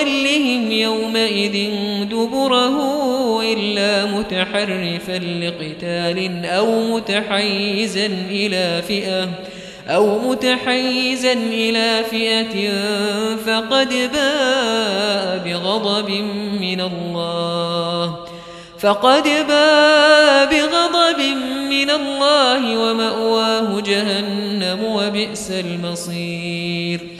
وَلِّهِمْ يَوْمَئِذٍ دُبُرَهُ إِلَّا مُتَحَرِّفًا لِقِتَالٍ أَوْ مُتَحَيِّزًا إِلَى فِئَةٍ أو متحيزا إلى فئة فقد باء بغضب من الله فقد باء بغضب من الله ومأواه جهنم وبئس المصير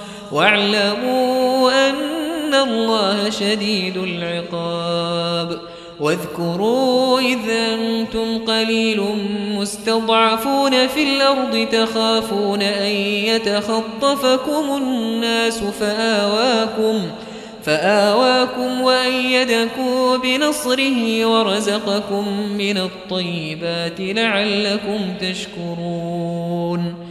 واعلموا أن الله شديد العقاب. واذكروا إذا أنتم قليل مستضعفون في الأرض تخافون أن يتخطفكم الناس فآواكم فآواكم وأيدكم بنصره ورزقكم من الطيبات لعلكم تشكرون.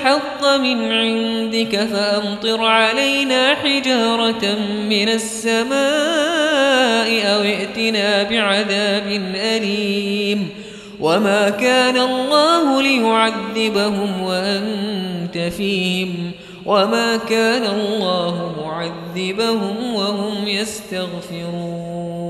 الحق من عندك فأمطر علينا حجارة من السماء أو ائتنا بعذاب أليم وما كان الله ليعذبهم وأنت فيهم وما كان الله معذبهم وهم يستغفرون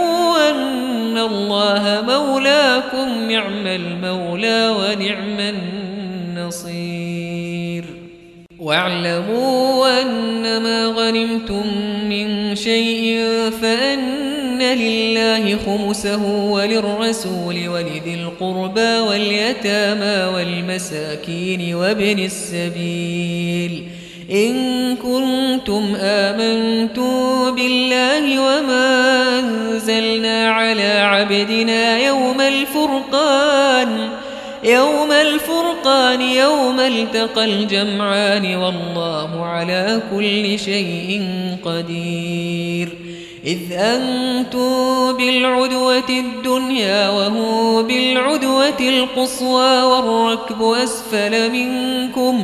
الله مولاكم نعم المولى ونعم النصير واعلموا أن ما غنمتم من شيء فأن لله خمسه وللرسول ولذي القربى واليتامى والمساكين وابن السبيل إن كنتم آمنتم بالله وما أنزلنا على عبدنا يوم الفرقان يوم الفرقان يوم التقى الجمعان والله على كل شيء قدير. إذ أنتم بالعدوة الدنيا وهو بالعدوة القصوى والركب أسفل منكم. وَالرَّكْبُ أَسْفَلَ مِنكُمْ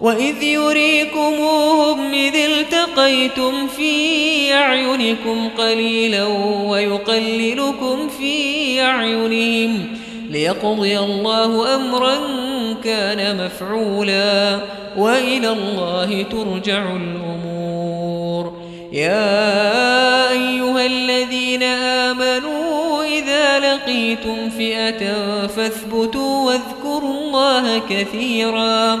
وَإِذْ يُرِيكُمُوهُمْ إِذِ الْتَقَيْتُمْ فِي أَعْيُنِكُمْ قَلِيلًا وَيُقَلِّلُكُمْ فِي أَعْيُنِهِمْ لِيَقْضِيَ اللَّهُ أَمْرًا كَانَ مَفْعُولًا وَإِلَى اللَّهِ تُرْجَعُ الْأُمُورُ يَا أَيُّهَا الَّذِينَ آمَنُوا إِذَا لَقِيتُمْ فِئَةً فَاثْبُتُوا وَاذْكُرُوا اللَّهَ كَثِيرًا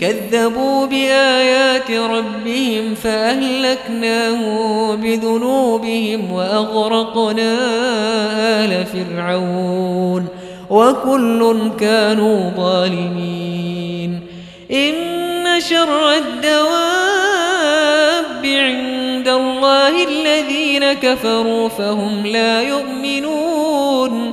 كذبوا بآيات ربهم فأهلكناه بذنوبهم وأغرقنا آل فرعون وكل كانوا ظالمين إن شر الدواب عند الله الذين كفروا فهم لا يؤمنون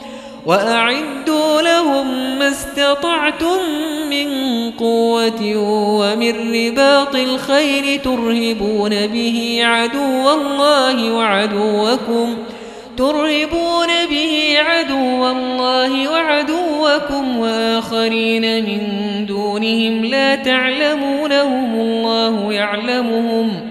وأعدوا لهم ما استطعتم من قوة ومن رباط الخير ترهبون به عدو الله وعدوكم ترهبون به عدو الله وعدوكم وآخرين من دونهم لا تعلمونهم الله يعلمهم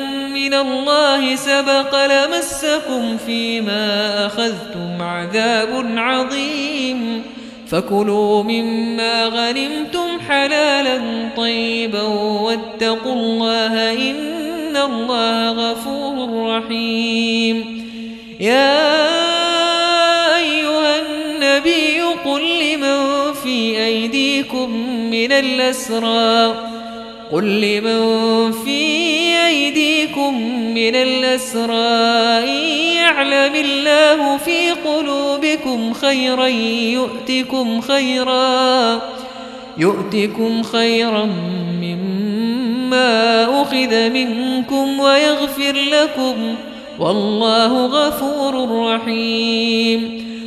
من الله سبق لمسكم فيما أخذتم عذاب عظيم فكلوا مما غنمتم حلالا طيبا واتقوا الله إن الله غفور رحيم يا أيها النبي قل لمن في أيديكم من الأسرار قل لمن في أيديكم من الأسراء يعلم الله في قلوبكم خيرا يؤتكم خيرا يؤتكم خيرا مما أخذ منكم ويغفر لكم والله غفور رحيم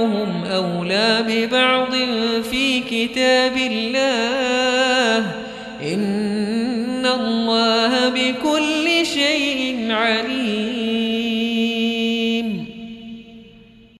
بعضهم أولى ببعض في كتاب الله